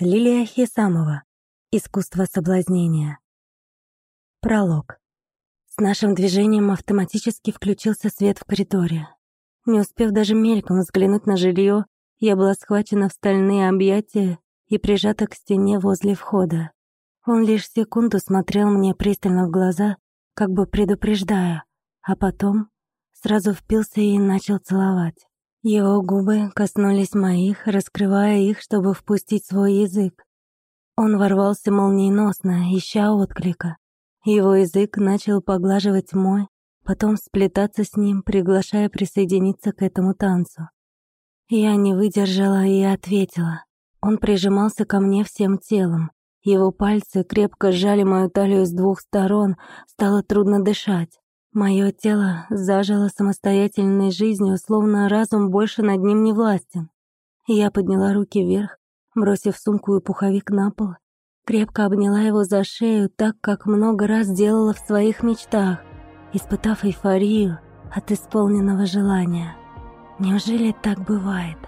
Лилия Хисамова. Искусство соблазнения. Пролог. С нашим движением автоматически включился свет в коридоре. Не успев даже мельком взглянуть на жилье, я была схвачена в стальные объятия и прижата к стене возле входа. Он лишь секунду смотрел мне пристально в глаза, как бы предупреждая, а потом сразу впился и начал целовать. Его губы коснулись моих, раскрывая их, чтобы впустить свой язык. Он ворвался молниеносно, ища отклика. Его язык начал поглаживать мой, потом сплетаться с ним, приглашая присоединиться к этому танцу. Я не выдержала и ответила. Он прижимался ко мне всем телом. Его пальцы крепко сжали мою талию с двух сторон, стало трудно дышать. Мое тело зажило самостоятельной жизнью, словно разум больше над ним не властен. Я подняла руки вверх, бросив сумку и пуховик на пол, крепко обняла его за шею так, как много раз делала в своих мечтах, испытав эйфорию от исполненного желания. Неужели так бывает?